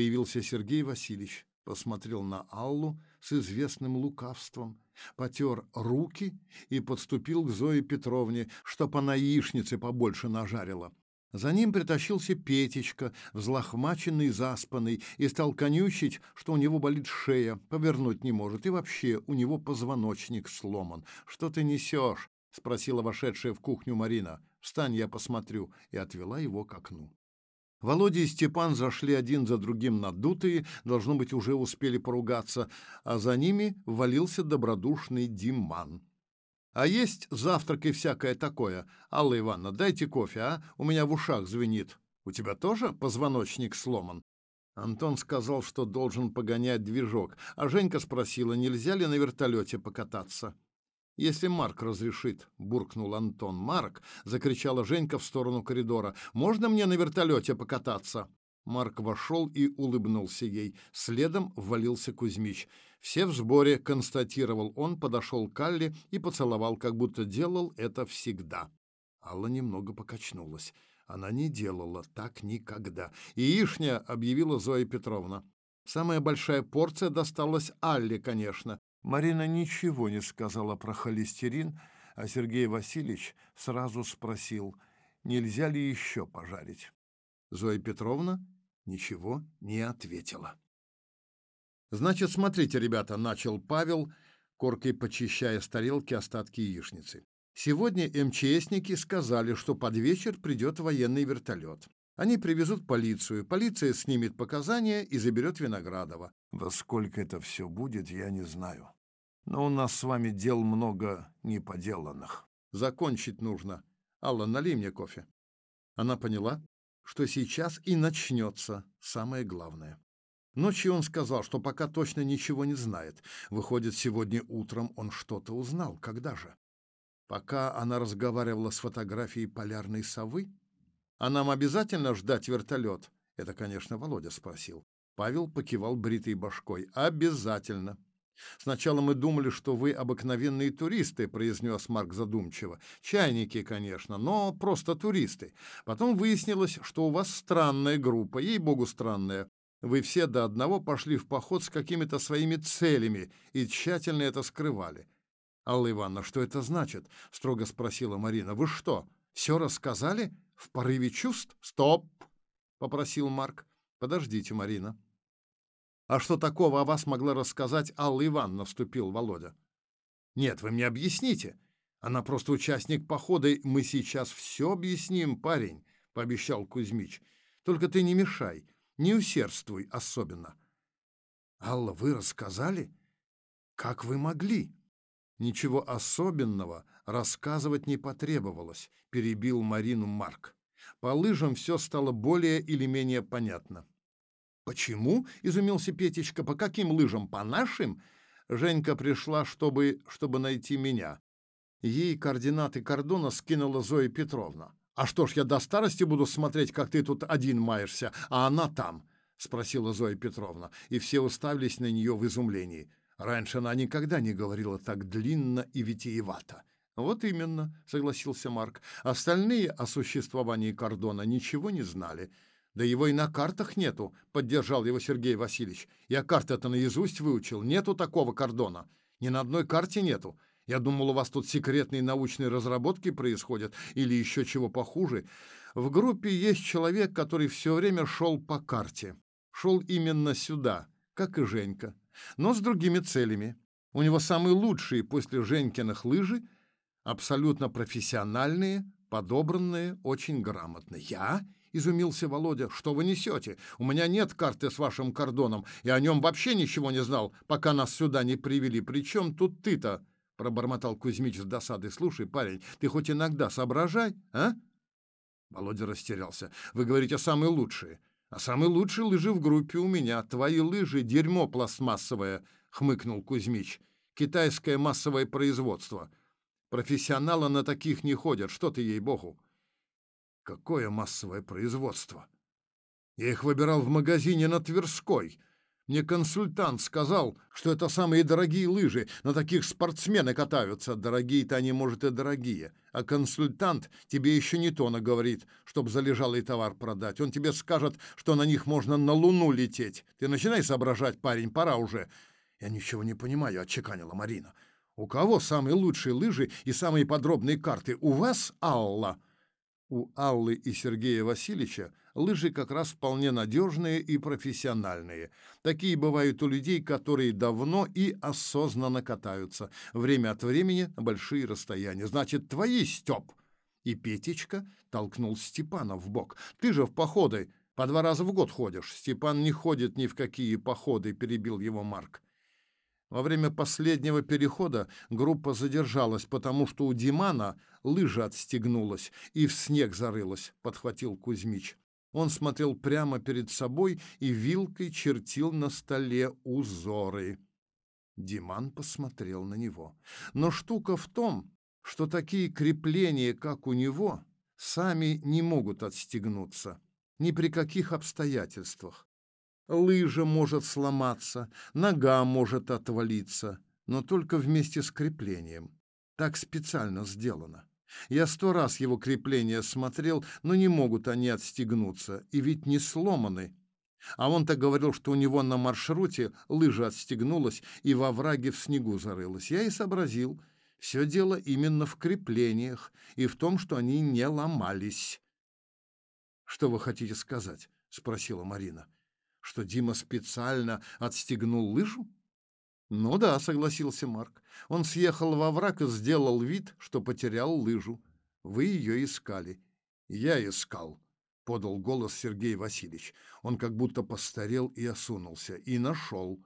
Появился Сергей Васильевич, посмотрел на Аллу с известным лукавством, потер руки и подступил к Зое Петровне, чтоб она яичницы побольше нажарила. За ним притащился Петечка, взлохмаченный, заспанный, и стал конючить, что у него болит шея, повернуть не может, и вообще у него позвоночник сломан. «Что ты несешь?» — спросила вошедшая в кухню Марина. «Встань, я посмотрю», и отвела его к окну. Володя и Степан зашли один за другим надутые, должно быть, уже успели поругаться, а за ними валился добродушный Диман. «А есть завтрак и всякое такое? Алла Ивановна, дайте кофе, а? У меня в ушах звенит. У тебя тоже позвоночник сломан?» Антон сказал, что должен погонять движок, а Женька спросила, нельзя ли на вертолете покататься. «Если Марк разрешит», — буркнул Антон. «Марк!» — закричала Женька в сторону коридора. «Можно мне на вертолете покататься?» Марк вошел и улыбнулся ей. Следом ввалился Кузьмич. «Все в сборе», — констатировал он, подошел к Алле и поцеловал, как будто делал это всегда. Алла немного покачнулась. Она не делала так никогда. «Яишня», — объявила Зоя Петровна. Самая большая порция досталась Алле, конечно. Марина ничего не сказала про холестерин, а Сергей Васильевич сразу спросил, нельзя ли еще пожарить. Зоя Петровна ничего не ответила. «Значит, смотрите, ребята», — начал Павел, коркой почищая с тарелки остатки яичницы. «Сегодня МЧСники сказали, что под вечер придет военный вертолет. Они привезут полицию, полиция снимет показания и заберет Виноградова. Во сколько это все будет, я не знаю. Но у нас с вами дел много неподеланных. Закончить нужно. Алла, налей мне кофе. Она поняла, что сейчас и начнется самое главное. Ночью он сказал, что пока точно ничего не знает. Выходит, сегодня утром он что-то узнал. Когда же? Пока она разговаривала с фотографией полярной совы? А нам обязательно ждать вертолет? Это, конечно, Володя спросил. Павел покивал бритой башкой. Обязательно. Сначала мы думали, что вы обыкновенные туристы, произнес Марк задумчиво. Чайники, конечно, но просто туристы. Потом выяснилось, что у вас странная группа, ей-богу, странная. Вы все до одного пошли в поход с какими-то своими целями и тщательно это скрывали. Алла Ивановна, что это значит? строго спросила Марина. Вы что, все рассказали? В порыве чувств? Стоп! попросил Марк. Подождите, Марина. А что такого о вас могла рассказать Алла Ивановна, вступил Володя. Нет, вы мне объясните. Она просто участник похода. Мы сейчас все объясним, парень, пообещал Кузьмич. Только ты не мешай, не усердствуй особенно. Алла, вы рассказали? Как вы могли? Ничего особенного рассказывать не потребовалось, перебил Марину Марк. По лыжам все стало более или менее понятно. Почему? изумился Петечка. По каким лыжам? По нашим? Женька пришла, чтобы чтобы найти меня. Ей координаты кордона скинула Зоя Петровна. А что ж, я до старости буду смотреть, как ты тут один маешься, а она там, спросила Зоя Петровна, и все уставились на нее в изумлении. Раньше она никогда не говорила так длинно и витиевато. Вот именно, согласился Марк. Остальные о существовании кордона ничего не знали. Да его и на картах нету, поддержал его Сергей Васильевич. Я карты-то наизусть выучил. Нету такого кордона. Ни на одной карте нету. Я думал, у вас тут секретные научные разработки происходят или еще чего похуже. В группе есть человек, который все время шел по карте. Шел именно сюда, как и Женька но с другими целями. У него самые лучшие после Женькиных лыжи, абсолютно профессиональные, подобранные, очень грамотно. Я? — изумился Володя. «Что вы несете? У меня нет карты с вашим кордоном. Я о нем вообще ничего не знал, пока нас сюда не привели. Причем тут ты-то?» — пробормотал Кузьмич с досадой. «Слушай, парень, ты хоть иногда соображай, а?» Володя растерялся. «Вы говорите, самые лучшие. А самые лучшие лыжи в группе у меня. Твои лыжи — дерьмо пластмассовое, — хмыкнул Кузьмич. Китайское массовое производство. Профессионалы на таких не ходят. Что ты, ей-богу? Какое массовое производство? Я их выбирал в магазине на Тверской. Мне консультант сказал, что это самые дорогие лыжи, на таких спортсмены катаются. Дорогие-то они, может, и дорогие. А консультант тебе еще не то наговорит, чтобы залежалый товар продать. Он тебе скажет, что на них можно на Луну лететь. Ты начинай соображать, парень, пора уже. Я ничего не понимаю, отчеканила Марина. У кого самые лучшие лыжи и самые подробные карты? У вас, Алла? У Аллы и Сергея Васильевича лыжи как раз вполне надежные и профессиональные. Такие бывают у людей, которые давно и осознанно катаются, время от времени большие расстояния. Значит, твои, Степ. И Петечка толкнул Степана в бок. Ты же в походы по два раза в год ходишь. Степан не ходит ни в какие походы, перебил его Марк. Во время последнего перехода группа задержалась, потому что у Димана лыжа отстегнулась и в снег зарылась, подхватил Кузьмич. Он смотрел прямо перед собой и вилкой чертил на столе узоры. Диман посмотрел на него. Но штука в том, что такие крепления, как у него, сами не могут отстегнуться ни при каких обстоятельствах лыжа может сломаться, нога может отвалиться, но только вместе с креплением. Так специально сделано. Я сто раз его крепление смотрел, но не могут они отстегнуться, и ведь не сломаны. А он-то говорил, что у него на маршруте лыжа отстегнулась и во враге в снегу зарылась. Я и сообразил. Все дело именно в креплениях и в том, что они не ломались. «Что вы хотите сказать?» — спросила Марина что Дима специально отстегнул лыжу? Ну да, согласился Марк. Он съехал во враг и сделал вид, что потерял лыжу. Вы ее искали. Я искал, подал голос Сергей Васильевич. Он как будто постарел и осунулся. И нашел.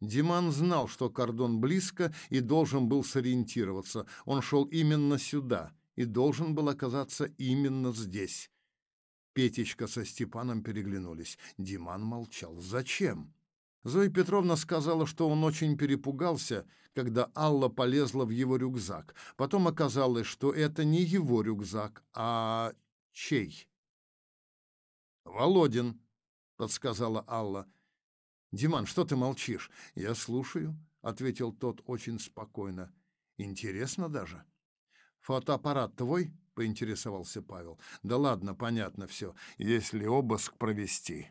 Диман знал, что кордон близко и должен был сориентироваться. Он шел именно сюда и должен был оказаться именно здесь. Петечка со Степаном переглянулись. Диман молчал. «Зачем?» Зоя Петровна сказала, что он очень перепугался, когда Алла полезла в его рюкзак. Потом оказалось, что это не его рюкзак, а чей? «Володин», — подсказала Алла. «Диман, что ты молчишь?» «Я слушаю», — ответил тот очень спокойно. «Интересно даже». «Фотоаппарат твой?» Поинтересовался Павел. Да ладно, понятно все. Если обыск провести,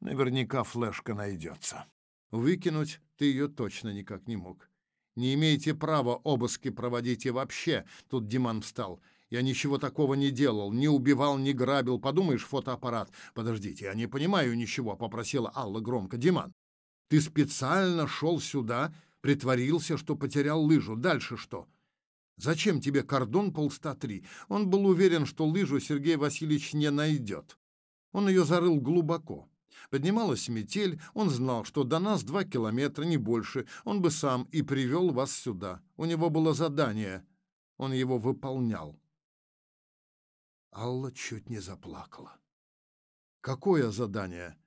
наверняка флешка найдется. Выкинуть ты ее точно никак не мог. Не имеете права обыски проводить и вообще. Тут Диман встал. Я ничего такого не делал, не убивал, не грабил. Подумаешь, фотоаппарат. Подождите, я не понимаю ничего, попросила Алла громко. Диман, ты специально шел сюда, притворился, что потерял лыжу. Дальше что? Зачем тебе кордон полста три? Он был уверен, что лыжу Сергей Васильевич не найдет. Он ее зарыл глубоко. Поднималась метель, он знал, что до нас два километра, не больше. Он бы сам и привел вас сюда. У него было задание. Он его выполнял. Алла чуть не заплакала. «Какое задание?»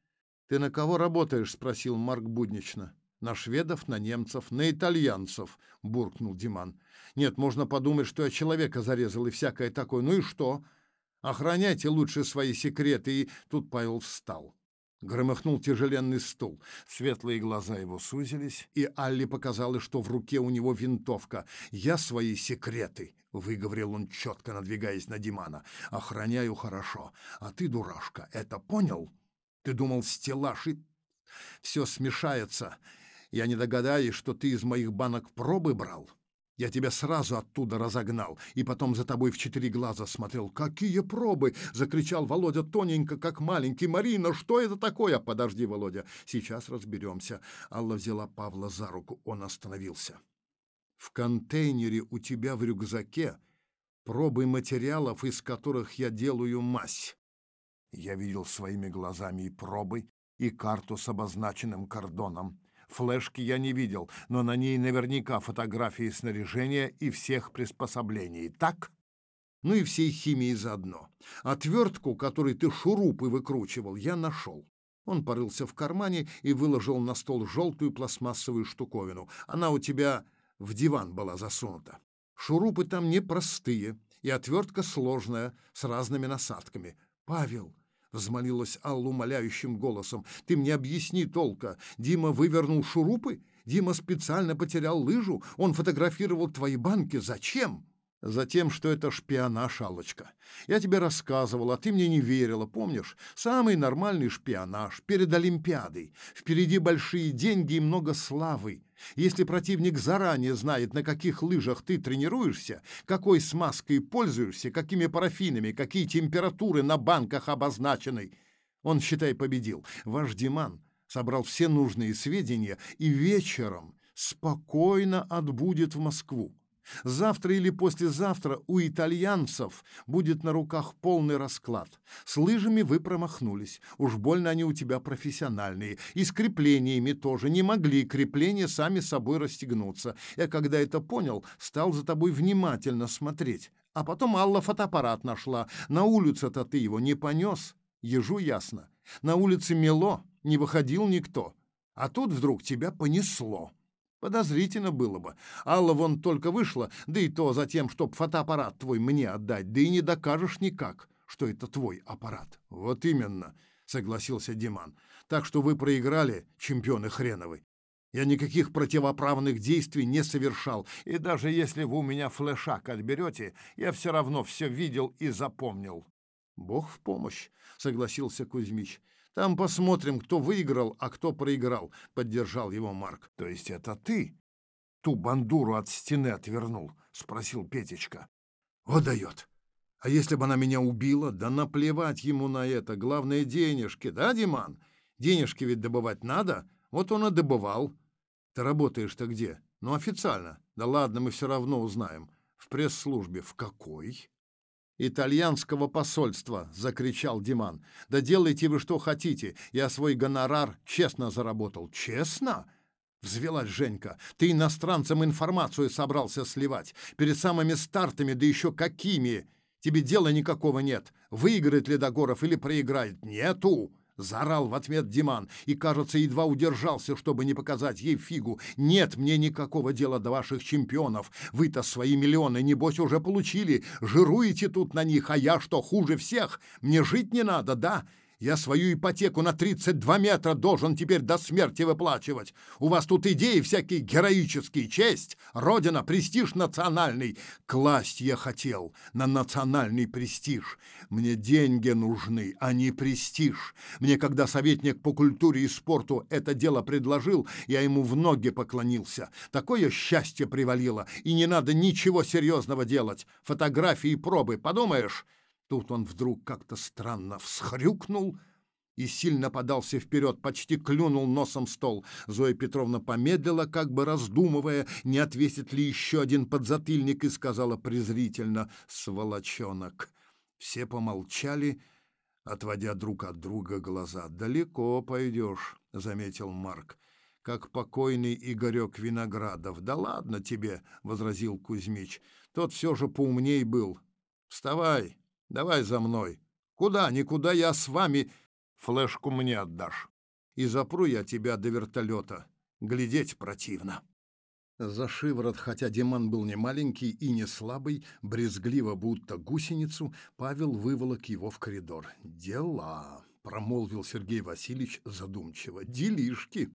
«Ты на кого работаешь?» — спросил Марк буднично. «На шведов, на немцев, на итальянцев», — буркнул Диман. «Нет, можно подумать, что я человека зарезал и всякое такое. Ну и что? Охраняйте лучше свои секреты». И тут Павел встал. Громыхнул тяжеленный стул. Светлые глаза его сузились, и Алле показалось, что в руке у него винтовка. «Я свои секреты», — выговорил он четко, надвигаясь на Димана, — «охраняю хорошо. А ты, дурашка, это понял? Ты думал, стеллаж и... Все смешается, я не догадаюсь, что ты из моих банок пробы брал. Я тебя сразу оттуда разогнал, и потом за тобой в четыре глаза смотрел. «Какие пробы!» — закричал Володя тоненько, как маленький. «Марина, что это такое?» «Подожди, Володя, сейчас разберемся». Алла взяла Павла за руку, он остановился. «В контейнере у тебя в рюкзаке пробы материалов, из которых я делаю мазь». Я видел своими глазами и пробы, и карту с обозначенным кордоном. Флешки я не видел, но на ней наверняка фотографии снаряжения и всех приспособлений. Так? Ну и всей химии заодно. Отвертку, которой ты шурупы выкручивал, я нашел. Он порылся в кармане и выложил на стол желтую пластмассовую штуковину. Она у тебя в диван была засунута. Шурупы там непростые, и отвертка сложная, с разными насадками. Павел, взмолилась Алла умоляющим голосом. «Ты мне объясни толка. Дима вывернул шурупы? Дима специально потерял лыжу? Он фотографировал твои банки. Зачем?» Затем, что это шпионаж, Аллочка. Я тебе рассказывал, а ты мне не верила, помнишь? Самый нормальный шпионаж перед Олимпиадой. Впереди большие деньги и много славы. Если противник заранее знает, на каких лыжах ты тренируешься, какой смазкой пользуешься, какими парафинами, какие температуры на банках обозначены, он, считай, победил. Ваш Диман собрал все нужные сведения и вечером спокойно отбудет в Москву. Завтра или послезавтра у итальянцев будет на руках полный расклад. С лыжами вы промахнулись. Уж больно они у тебя профессиональные. И с креплениями тоже. Не могли крепления сами собой расстегнуться. Я, когда это понял, стал за тобой внимательно смотреть. А потом Алла фотоаппарат нашла. На улицу-то ты его не понес. Ежу ясно. На улице мело, не выходил никто. А тут вдруг тебя понесло. Подозрительно было бы. Алла вон только вышла, да и то за тем, чтоб фотоаппарат твой мне отдать, да и не докажешь никак, что это твой аппарат. Вот именно, согласился Диман. Так что вы проиграли, чемпионы хреновы. Я никаких противоправных действий не совершал, и даже если вы у меня флешак отберете, я все равно все видел и запомнил. Бог в помощь, согласился Кузьмич. Там посмотрим, кто выиграл, а кто проиграл, поддержал его Марк. То есть это ты ту бандуру от стены отвернул? спросил Петечка. О, дает. А если бы она меня убила? Да наплевать ему на это. Главное денежки, да, Диман? Денежки ведь добывать надо. Вот он и добывал. Ты работаешь-то где? Ну, официально. Да ладно, мы все равно узнаем. В пресс-службе. В какой? Итальянского посольства!» — закричал Диман. «Да делайте вы что хотите, я свой гонорар честно заработал». «Честно?» — взвелась Женька. «Ты иностранцам информацию собрался сливать. Перед самыми стартами, да еще какими! Тебе дела никакого нет. Выиграет Ледогоров или проиграет? Нету!» Заорал в ответ Диман и, кажется, едва удержался, чтобы не показать ей фигу. «Нет мне никакого дела до ваших чемпионов. Вы-то свои миллионы, небось, уже получили. Жируете тут на них, а я что, хуже всех? Мне жить не надо, да? Я свою ипотеку на 32 метра должен теперь до смерти выплачивать. У вас тут идеи всякие героические. Честь, родина, престиж национальный. Класть я хотел на национальный престиж. Мне деньги нужны, а не престиж. Мне, когда советник по культуре и спорту это дело предложил, я ему в ноги поклонился. Такое счастье привалило, и не надо ничего серьезного делать. Фотографии и пробы, подумаешь... Тут он вдруг как-то странно всхрюкнул и сильно подался вперед, почти клюнул носом стол. Зоя Петровна помедлила, как бы раздумывая, не отвесит ли еще один подзатыльник, и сказала презрительно «Сволочонок». Все помолчали, отводя друг от друга глаза. «Далеко пойдешь», — заметил Марк, — «как покойный Игорек Виноградов». «Да ладно тебе», — возразил Кузьмич, — «тот все же поумней был. Вставай, Давай за мной. Куда, никуда я с вами. Флешку мне отдашь. И запру я тебя до вертолета. Глядеть противно. За шиворот, хотя Диман был не маленький и не слабый, брезгливо будто гусеницу, Павел выволок его в коридор. «Дела», — промолвил Сергей Васильевич задумчиво, — «делишки».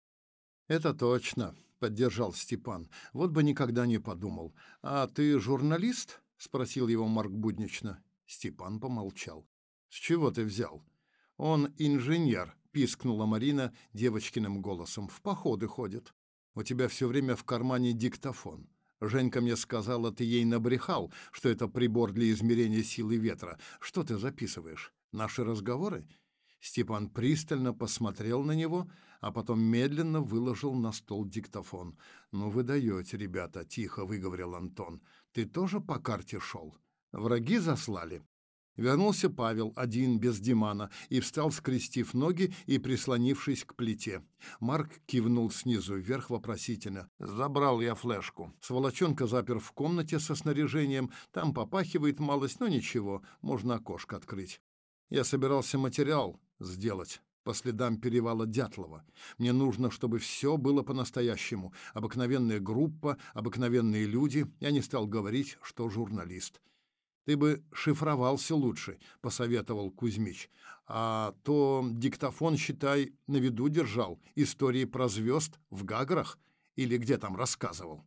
«Это точно», — поддержал Степан. «Вот бы никогда не подумал. А ты журналист?» — спросил его Марк буднично. Степан помолчал. «С чего ты взял?» «Он инженер», — пискнула Марина девочкиным голосом. «В походы ходит. У тебя все время в кармане диктофон. Женька мне сказала, ты ей набрехал, что это прибор для измерения силы ветра. Что ты записываешь? Наши разговоры?» Степан пристально посмотрел на него, а потом медленно выложил на стол диктофон. «Ну вы даете, ребята», — тихо выговорил Антон. «Ты тоже по карте шел?» Враги заслали. Вернулся Павел, один, без Димана, и встал, скрестив ноги и прислонившись к плите. Марк кивнул снизу вверх вопросительно. «Забрал я флешку. Сволочонка запер в комнате со снаряжением. Там попахивает малость, но ничего, можно окошко открыть. Я собирался материал сделать по следам перевала Дятлова. Мне нужно, чтобы все было по-настоящему. Обыкновенная группа, обыкновенные люди. Я не стал говорить, что журналист. Ты бы шифровался лучше, посоветовал Кузьмич. А то диктофон, считай, на виду держал. Истории про звезд в Гаграх или где там рассказывал.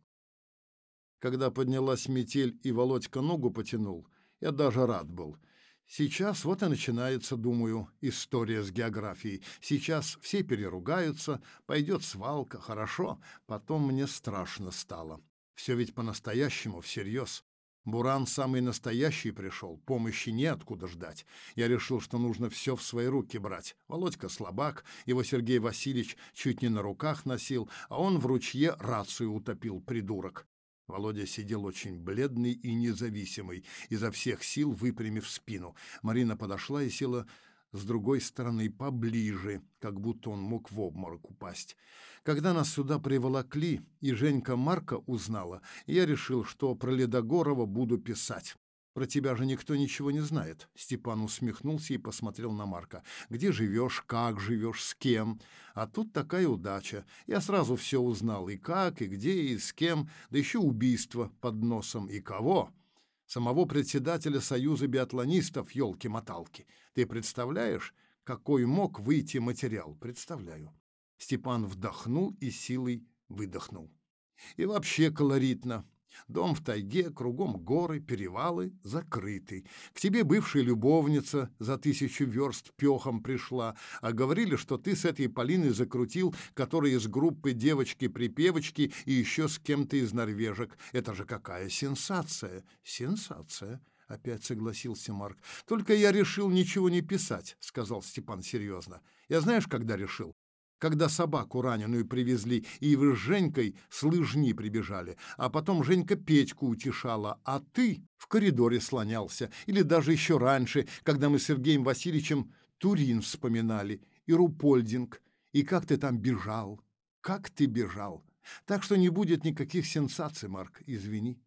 Когда поднялась метель и Володька ногу потянул, я даже рад был. Сейчас вот и начинается, думаю, история с географией. Сейчас все переругаются, пойдет свалка, хорошо. Потом мне страшно стало. Все ведь по-настоящему, всерьез. Буран самый настоящий пришел, помощи неоткуда ждать. Я решил, что нужно все в свои руки брать. Володька слабак, его Сергей Васильевич чуть не на руках носил, а он в ручье рацию утопил, придурок. Володя сидел очень бледный и независимый, изо всех сил выпрямив спину. Марина подошла и села с другой стороны поближе, как будто он мог в обморок упасть. Когда нас сюда приволокли, и Женька Марка узнала, я решил, что про Ледогорова буду писать. Про тебя же никто ничего не знает. Степан усмехнулся и посмотрел на Марка. Где живешь, как живешь, с кем? А тут такая удача. Я сразу все узнал. И как, и где, и с кем. Да еще убийство под носом. И кого? Самого председателя Союза биатлонистов, елки-моталки. Ты представляешь, какой мог выйти материал? Представляю. Степан вдохнул и силой выдохнул. И вообще колоритно. Дом в тайге, кругом горы, перевалы, закрытый. К тебе бывшая любовница за тысячу верст пехом пришла, а говорили, что ты с этой Полиной закрутил, которая из группы девочки-припевочки и еще с кем-то из норвежек. Это же какая сенсация! Сенсация! — опять согласился Марк. «Только я решил ничего не писать», — сказал Степан серьезно. «Я знаешь, когда решил? Когда собаку раненую привезли, и вы с Женькой с лыжни прибежали, а потом Женька Петьку утешала, а ты в коридоре слонялся, или даже еще раньше, когда мы с Сергеем Васильевичем Турин вспоминали, и Рупольдинг, и как ты там бежал, как ты бежал. Так что не будет никаких сенсаций, Марк, извини.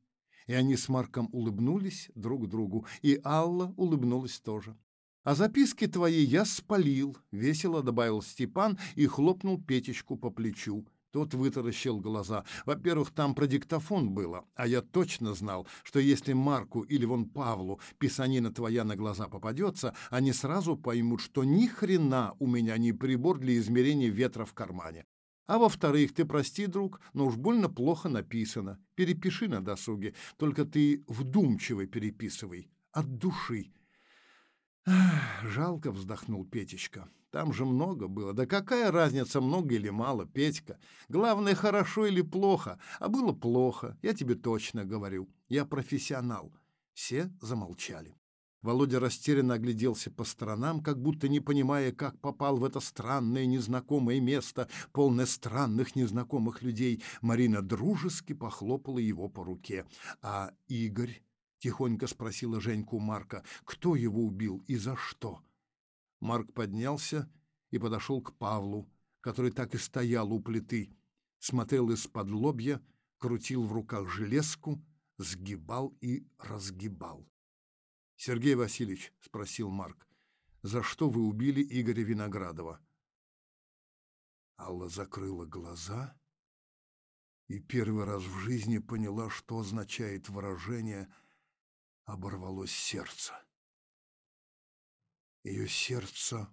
И они с Марком улыбнулись друг другу, и Алла улыбнулась тоже. А записки твои я спалил, — весело добавил Степан и хлопнул Петечку по плечу. Тот вытаращил глаза. Во-первых, там про диктофон было, а я точно знал, что если Марку или вон Павлу писанина твоя на глаза попадется, они сразу поймут, что ни хрена у меня не прибор для измерения ветра в кармане. А во-вторых, ты прости, друг, но уж больно плохо написано. Перепиши на досуге, только ты вдумчиво переписывай, от души. «Жалко», — вздохнул Петечка. «Там же много было. Да какая разница, много или мало, Петька? Главное, хорошо или плохо. А было плохо, я тебе точно говорю. Я профессионал». Все замолчали. Володя растерянно огляделся по сторонам, как будто не понимая, как попал в это странное незнакомое место, полное странных незнакомых людей. Марина дружески похлопала его по руке. А Игорь — тихонько спросила Женьку Марка. «Кто его убил и за что?» Марк поднялся и подошел к Павлу, который так и стоял у плиты, смотрел из-под лобья, крутил в руках железку, сгибал и разгибал. «Сергей Васильевич», — спросил Марк, — «за что вы убили Игоря Виноградова?» Алла закрыла глаза и первый раз в жизни поняла, что означает выражение «вы» оборвалось сердце. Ее сердце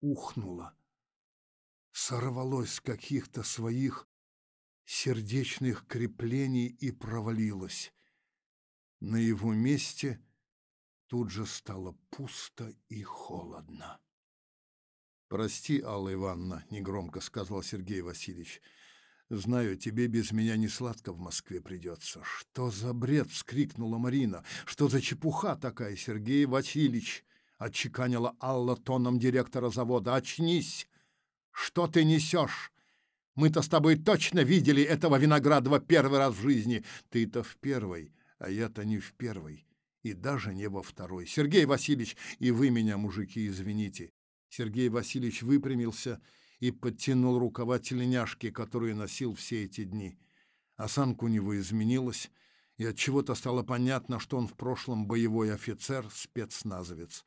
ухнуло, сорвалось с каких-то своих сердечных креплений и провалилось. На его месте тут же стало пусто и холодно. «Прости, Алла Ивановна», — негромко сказал Сергей Васильевич, — Знаю, тебе без меня не сладко в Москве придется. Что за бред? вскрикнула Марина. Что за чепуха такая, Сергей Васильевич? Отчеканила Алла тоном директора завода. Очнись! Что ты несешь? Мы-то с тобой точно видели этого Виноградова первый раз в жизни. Ты-то в первой, а я-то не в первой. И даже не во второй. Сергей Васильевич, и вы меня, мужики, извините. Сергей Васильевич выпрямился и подтянул рукава тельняшки, которую носил все эти дни. Осанка у него изменилась, и от чего то стало понятно, что он в прошлом боевой офицер, спецназовец.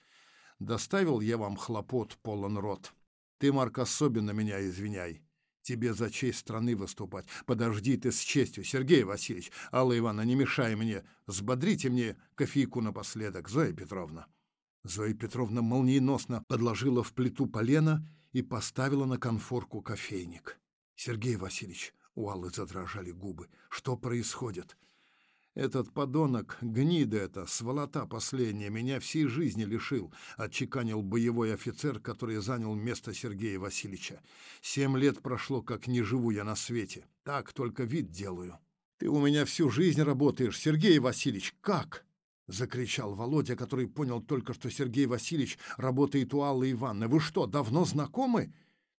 Доставил я вам хлопот полон рот. Ты, Марк, особенно меня извиняй. тебе за честь страны выступать. Подожди ты с честью, Сергей Васильевич. Алла Ивановна, не мешай мне. Сбодрите мне кофейку напоследок, Зоя Петровна». Зоя Петровна молниеносно подложила в плиту полено и поставила на конфорку кофейник. «Сергей Васильевич», — у Аллы задрожали губы, — «что происходит?» «Этот подонок, гнида эта, сволота последняя, меня всей жизни лишил», — отчеканил боевой офицер, который занял место Сергея Васильевича. «Семь лет прошло, как не живу я на свете. Так только вид делаю». «Ты у меня всю жизнь работаешь, Сергей Васильевич, как?» — закричал Володя, который понял только, что Сергей Васильевич работает у Аллы Ивановны. «Вы что, давно знакомы?»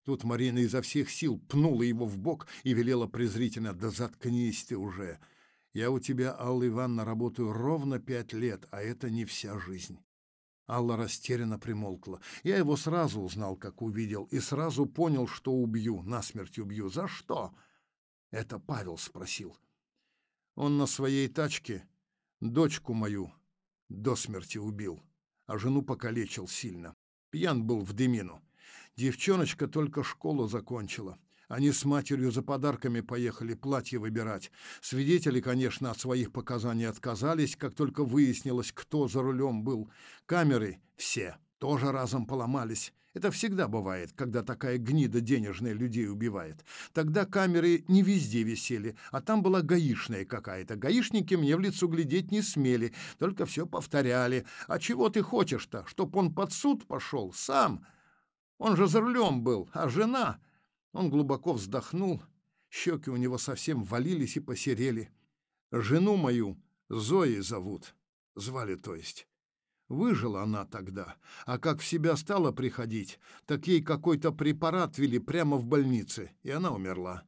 Тут Марина изо всех сил пнула его в бок и велела презрительно «Да заткнись ты уже!» Я у тебя, Алла Ивановна, работаю ровно пять лет, а это не вся жизнь. Алла растерянно примолкла. Я его сразу узнал, как увидел, и сразу понял, что убью, насмерть убью. За что? Это Павел спросил. Он на своей тачке дочку мою до смерти убил, а жену покалечил сильно. Пьян был в дымину. Девчоночка только школу закончила. Они с матерью за подарками поехали платье выбирать. Свидетели, конечно, от своих показаний отказались, как только выяснилось, кто за рулем был. Камеры все тоже разом поломались. Это всегда бывает, когда такая гнида денежная людей убивает. Тогда камеры не везде висели, а там была гаишная какая-то. Гаишники мне в лицо глядеть не смели, только все повторяли. А чего ты хочешь-то, чтоб он под суд пошел сам? Он же за рулем был, а жена... Он глубоко вздохнул, щеки у него совсем валились и посерели. Жену мою Зоей зовут, звали то есть. Выжила она тогда, а как в себя стала приходить, так ей какой-то препарат ввели прямо в больнице, и она умерла.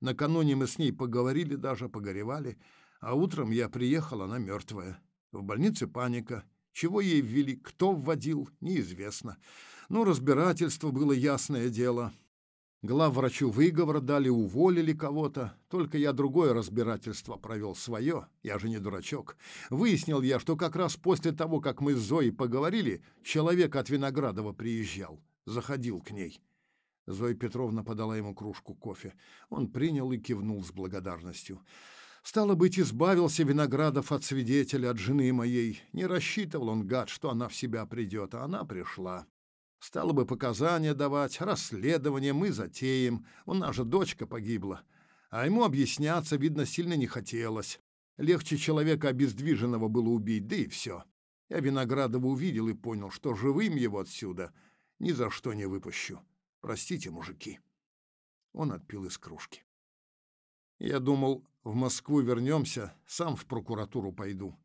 Накануне мы с ней поговорили даже, погоревали, а утром я приехал, она мертвая. В больнице паника. Чего ей ввели, кто вводил, неизвестно. Ну, разбирательство было ясное дело. Главврачу выговор дали, уволили кого-то. Только я другое разбирательство провел, свое. Я же не дурачок. Выяснил я, что как раз после того, как мы с Зоей поговорили, человек от Виноградова приезжал. Заходил к ней. Зоя Петровна подала ему кружку кофе. Он принял и кивнул с благодарностью. Стало быть, избавился Виноградов от свидетеля, от жены моей. Не рассчитывал он, гад, что она в себя придет, а она пришла. Стало бы показания давать, расследование мы затеем. У нас же дочка погибла. А ему объясняться, видно, сильно не хотелось. Легче человека обездвиженного было убить, да и все. Я Виноградова увидел и понял, что живым его отсюда ни за что не выпущу. Простите, мужики. Он отпил из кружки. Я думал, в Москву вернемся, сам в прокуратуру пойду.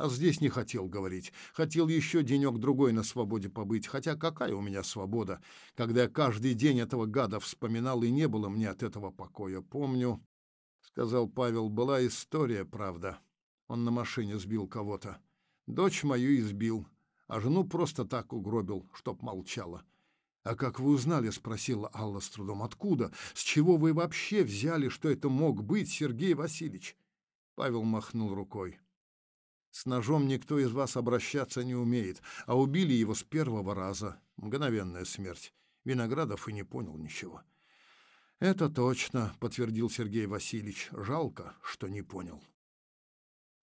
А здесь не хотел говорить. Хотел еще денек-другой на свободе побыть. Хотя какая у меня свобода, когда я каждый день этого гада вспоминал, и не было мне от этого покоя. Помню, — сказал Павел, — была история, правда. Он на машине сбил кого-то. Дочь мою избил, а жену просто так угробил, чтоб молчала. «А как вы узнали?» — спросила Алла с трудом. «Откуда? С чего вы вообще взяли, что это мог быть Сергей Васильевич?» Павел махнул рукой. С ножом никто из вас обращаться не умеет, а убили его с первого раза. Мгновенная смерть. Виноградов и не понял ничего. «Это точно», — подтвердил Сергей Васильевич. «Жалко, что не понял».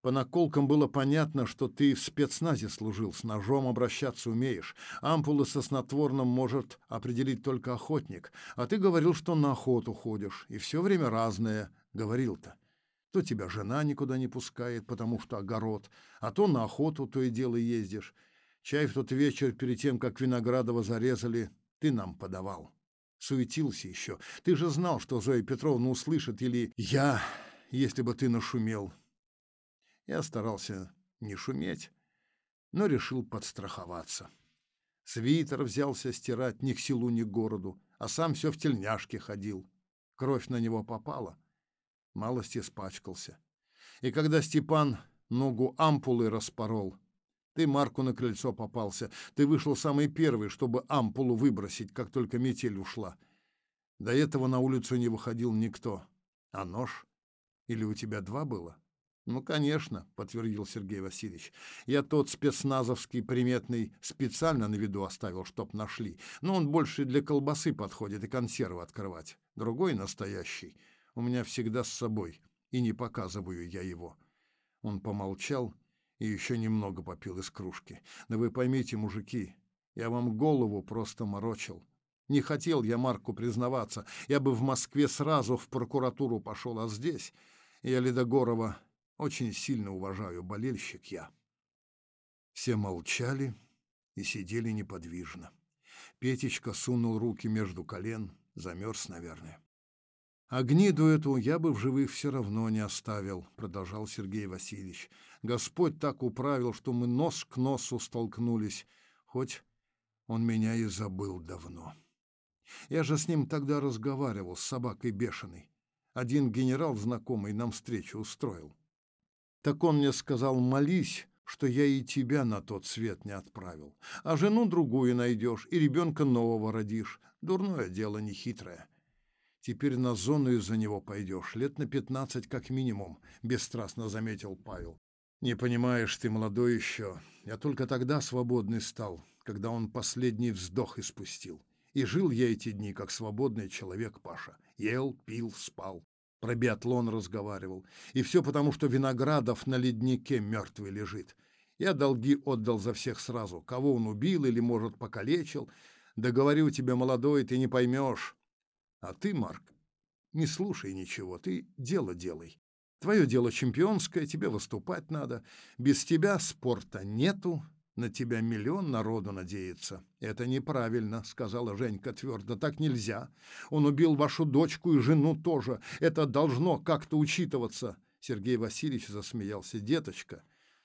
По наколкам было понятно, что ты в спецназе служил, с ножом обращаться умеешь. Ампулы со снотворным может определить только охотник. А ты говорил, что на охоту ходишь, и все время разное. Говорил-то. То тебя жена никуда не пускает, потому что огород, а то на охоту то и дело ездишь. Чай в тот вечер, перед тем, как Виноградова зарезали, ты нам подавал. Суетился еще. Ты же знал, что Зоя Петровна услышит, или я, если бы ты нашумел. Я старался не шуметь, но решил подстраховаться. Свитер взялся стирать ни к селу, ни к городу, а сам все в тельняшке ходил. Кровь на него попала — малость испачкался. И когда Степан ногу ампулы распорол, ты Марку на крыльцо попался. Ты вышел самый первый, чтобы ампулу выбросить, как только метель ушла. До этого на улицу не выходил никто. А нож? Или у тебя два было? Ну, конечно, подтвердил Сергей Васильевич. Я тот спецназовский приметный специально на виду оставил, чтоб нашли. Но он больше для колбасы подходит и консервы открывать. Другой настоящий у меня всегда с собой, и не показываю я его. Он помолчал и еще немного попил из кружки. Да вы поймите, мужики, я вам голову просто морочил. Не хотел я Марку признаваться. Я бы в Москве сразу в прокуратуру пошел, а здесь я Ледогорова очень сильно уважаю, болельщик я. Все молчали и сидели неподвижно. Петечка сунул руки между колен, замерз, наверное. «А гниду эту я бы в живых все равно не оставил», — продолжал Сергей Васильевич. «Господь так управил, что мы нос к носу столкнулись, хоть он меня и забыл давно. Я же с ним тогда разговаривал, с собакой бешеной. Один генерал знакомый нам встречу устроил. Так он мне сказал, молись, что я и тебя на тот свет не отправил. А жену другую найдешь, и ребенка нового родишь. Дурное дело, нехитрое. Теперь на зону из-за него пойдешь, лет на пятнадцать как минимум, — бесстрастно заметил Павел. Не понимаешь ты, молодой еще. Я только тогда свободный стал, когда он последний вздох испустил. И жил я эти дни, как свободный человек, Паша. Ел, пил, спал про биатлон разговаривал. И все потому, что Виноградов на леднике мертвый лежит. Я долги отдал за всех сразу. Кого он убил или, может, покалечил. Да говорю тебе, молодой, ты не поймешь. А ты, Марк, не слушай ничего, ты дело делай. Твое дело чемпионское, тебе выступать надо. Без тебя спорта нету, на тебя миллион народу надеется. Это неправильно, сказала Женька твердо. Так нельзя. Он убил вашу дочку и жену тоже. Это должно как-то учитываться. Сергей Васильевич засмеялся. Деточка,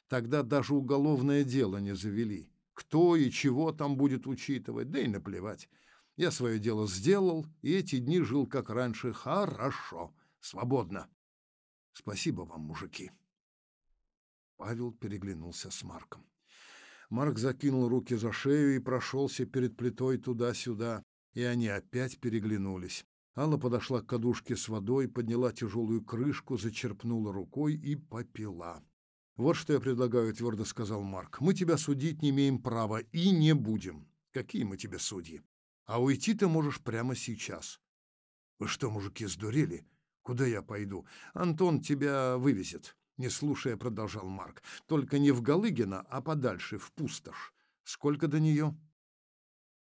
тогда даже уголовное дело не завели. Кто и чего там будет учитывать, да и наплевать. Я свое дело сделал, и эти дни жил как раньше. Хорошо, свободно. Спасибо вам, мужики. Павел переглянулся с Марком. Марк закинул руки за шею и прошелся перед плитой туда-сюда, и они опять переглянулись. Алла подошла к кадушке с водой, подняла тяжелую крышку, зачерпнула рукой и попила. «Вот что я предлагаю», — твердо сказал Марк. «Мы тебя судить не имеем права и не будем. Какие мы тебе судьи? А уйти ты можешь прямо сейчас». «Вы что, мужики, сдурели? Куда я пойду? Антон тебя вывезет». Не слушая, продолжал Марк. Только не в Галыгина, а подальше, в пустошь. Сколько до нее?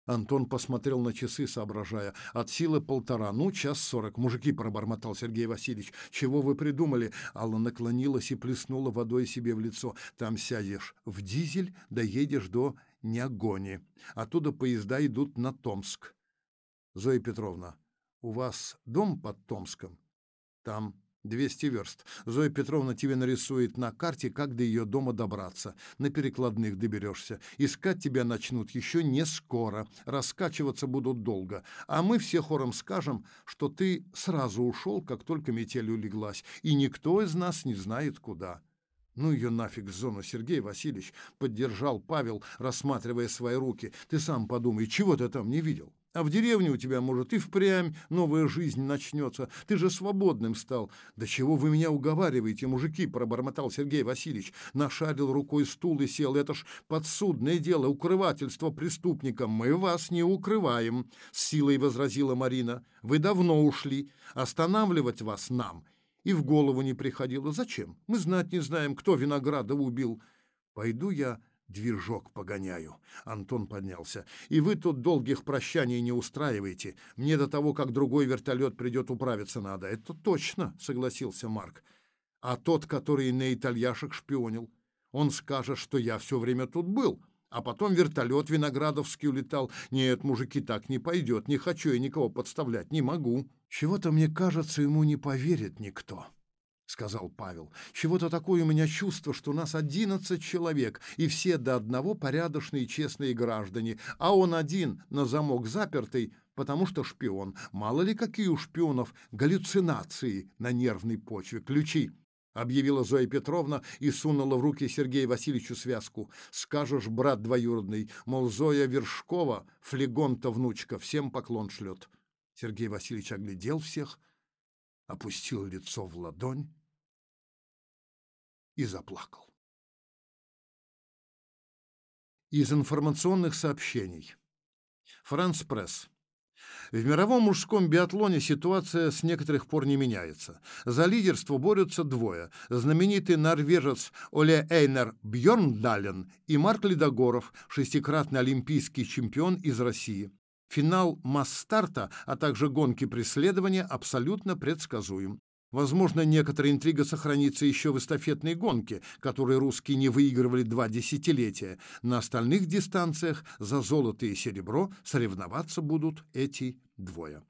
Антон посмотрел на часы, соображая. От силы полтора, ну, час сорок. Мужики, пробормотал Сергей Васильевич. Чего вы придумали? Алла наклонилась и плеснула водой себе в лицо. Там сядешь в дизель, доедешь до Нягони. Оттуда поезда идут на Томск. Зоя Петровна, у вас дом под Томском? Там 200 верст. Зоя Петровна тебе нарисует на карте, как до ее дома добраться. На перекладных доберешься. Искать тебя начнут еще не скоро. Раскачиваться будут долго. А мы все хором скажем, что ты сразу ушел, как только метель улеглась. И никто из нас не знает, куда. «Ну ее нафиг в зону, Сергей Васильевич!» — поддержал Павел, рассматривая свои руки. «Ты сам подумай, чего ты там не видел?» А в деревне у тебя, может, и впрямь новая жизнь начнется. Ты же свободным стал. Да чего вы меня уговариваете, мужики, пробормотал Сергей Васильевич. Нашарил рукой стул и сел. Это ж подсудное дело, укрывательство преступникам. Мы вас не укрываем, с силой возразила Марина. Вы давно ушли. Останавливать вас нам и в голову не приходило. Зачем? Мы знать не знаем, кто Виноградова убил. Пойду я движок погоняю. Антон поднялся. И вы тут долгих прощаний не устраиваете. Мне до того, как другой вертолет придет, управиться надо. Это точно, согласился Марк. А тот, который на итальяшек шпионил, он скажет, что я все время тут был. А потом вертолет Виноградовский улетал. Нет, мужики, так не пойдет. Не хочу я никого подставлять, не могу. Чего-то, мне кажется, ему не поверит никто. — сказал Павел. «Чего-то такое у меня чувство, что нас одиннадцать человек, и все до одного порядочные честные граждане, а он один на замок запертый, потому что шпион. Мало ли какие у шпионов галлюцинации на нервной почве. Ключи!» — объявила Зоя Петровна и сунула в руки Сергею Васильевичу связку. «Скажешь, брат двоюродный, мол, Зоя Вершкова, флегонта внучка, всем поклон шлет». Сергей Васильевич оглядел всех, опустил лицо в ладонь и заплакал. Из информационных сообщений. Франс Пресс. В мировом мужском биатлоне ситуация с некоторых пор не меняется. За лидерство борются двое. Знаменитый норвежец Оле Эйнер Бьорндален и Марк Ледогоров, шестикратный олимпийский чемпион из России. Финал масс-старта, а также гонки преследования абсолютно предсказуем. Возможно, некоторая интрига сохранится еще в эстафетной гонке, которой русские не выигрывали два десятилетия. На остальных дистанциях за золото и серебро соревноваться будут эти двое.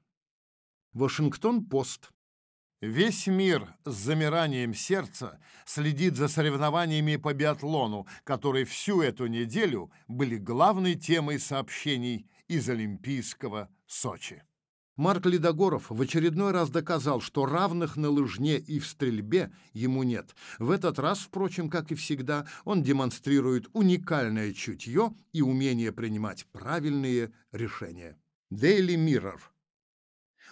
Вашингтон-Пост. Весь мир с замиранием сердца следит за соревнованиями по биатлону, которые всю эту неделю были главной темой сообщений из Олимпийского Сочи. Марк Ледогоров в очередной раз доказал, что равных на лыжне и в стрельбе ему нет. В этот раз, впрочем, как и всегда, он демонстрирует уникальное чутье и умение принимать правильные решения. Daily Mirror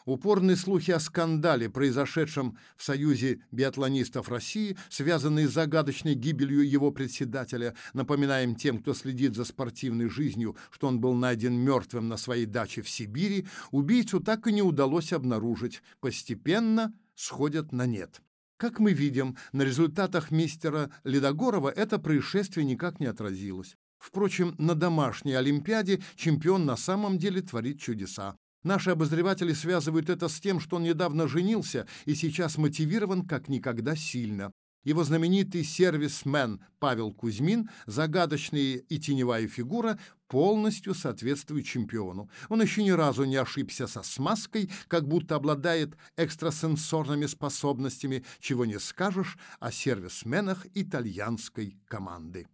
Упорные слухи о скандале, произошедшем в Союзе биатлонистов России, связанные с загадочной гибелью его председателя, напоминаем тем, кто следит за спортивной жизнью, что он был найден мертвым на своей даче в Сибири, убийцу так и не удалось обнаружить. Постепенно сходят на нет. Как мы видим, на результатах мистера Ледогорова это происшествие никак не отразилось. Впрочем, на домашней Олимпиаде чемпион на самом деле творит чудеса. Наши обозреватели связывают это с тем, что он недавно женился и сейчас мотивирован как никогда сильно. Его знаменитый сервисмен Павел Кузьмин, загадочная и теневая фигура, полностью соответствует чемпиону. Он еще ни разу не ошибся со смазкой, как будто обладает экстрасенсорными способностями, чего не скажешь о сервисменах итальянской команды.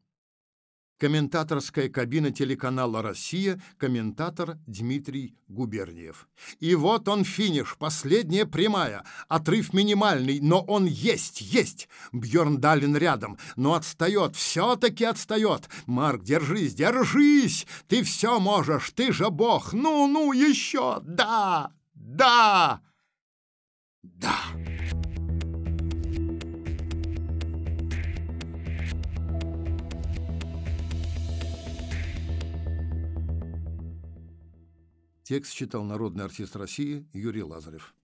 Комментаторская кабина телеканала «Россия», комментатор Дмитрий Губерниев. И вот он финиш, последняя прямая, отрыв минимальный, но он есть, есть. Бьерн Далин рядом, но отстает, все-таки отстает. Марк, держись, держись, ты все можешь, ты же бог, ну-ну, еще, да, да, да. Текст читал народный артист России Юрий Лазарев.